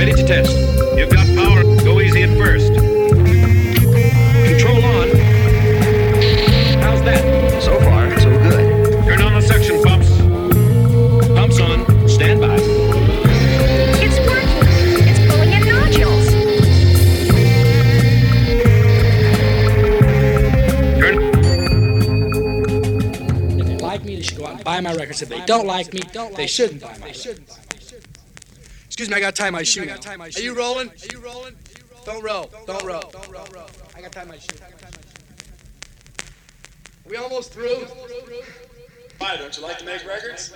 Ready to test. You've got power. Go easy at first. Control on. How's that? So far, so good. Turn on the suction pumps. Pumps on. Stand by. It's working. It's pulling in nodules. Turn. If they like me, they should go out and buy my records. If they don't like me, they shouldn't buy my records. Excuse me, I gotta tie my shoe now. Are you rolling? Are you rolling? Don't roll. Don't roll. Don't roll. I gotta tie my shoe. We almost through? Why, don't you like to make records?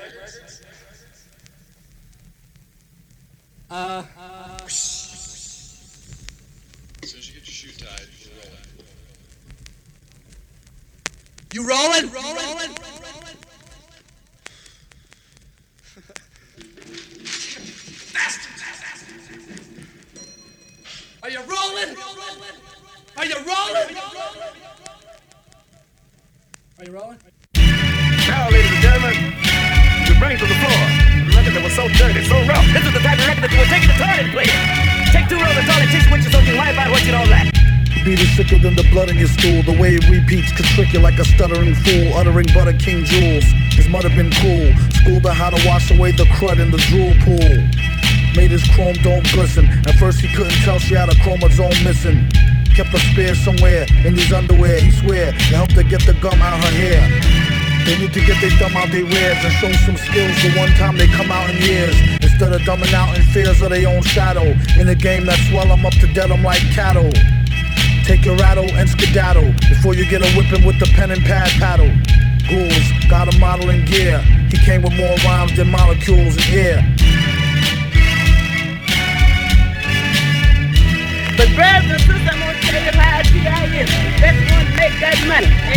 Uh, As soon as you get your shoe tied, you're rolling. you rolling? Rolling? Are you rolling? Are you rolling? Are you rolling? Now, ladies and gentlemen, we bring to the floor a record that was so dirty, so rough. This is the type of record that you would take it to toilet and play it. Take two rolls of toilet tissue with you so you can wipe what you don't like. Beat is sicker than the blood in your stool. The way it repeats could trick you like a stuttering fool, uttering butter king jewels. His mother been cool, schooled her how to wash away the crud in the drool pool. Made his chrome dome glisten. At first he couldn't tell she had a chromosome missing. Kept a spare somewhere in his underwear. He swear it helped her get the gum out her hair. They need to get their thumb out their wares and show some skills the one time they come out in years. Instead of dumbing out in fears of their own shadow. In a game that swell 'em up to dead 'em like cattle. Take your rattle and skedaddle before you get a whipping with the pen and pad paddle. Ghouls got a model in gear. He came with more rhymes than molecules in air. And.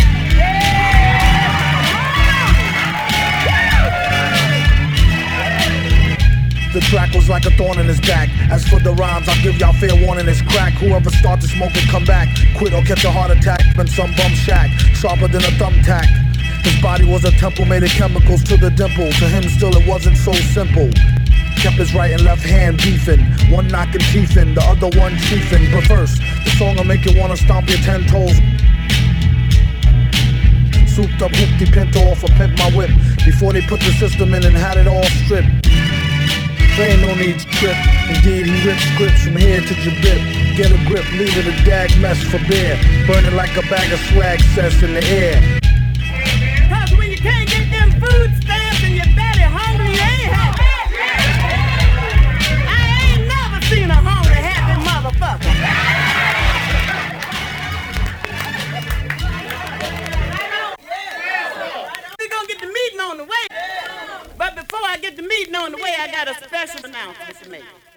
The track was like a thorn in his back. As for the rhymes, I'll give y'all fair warning. It's crack. Whoever starts to smoke it, come back. Quit or catch a heart attack. Been some bum shack, sharper than a thumbtack. His body was a temple made of chemicals to the dimple. To him, still it wasn't so simple. Kept his right and left hand beefing. One knocking teeth in, the other one chiefing. But first, the song'll make you wanna stomp your ten toes. Souped up hoopty pinto off a pimp my whip. Before they put the system in and had it all stripped. There ain't no need to trip. Indeed, he rips scripts from here to Jabip. Get a grip, leave it a dag mess for beer. Burn it like a bag of swag cess in the air. Cause when you can't get them food stamps get the meeting on the way, I got a special announcement to make.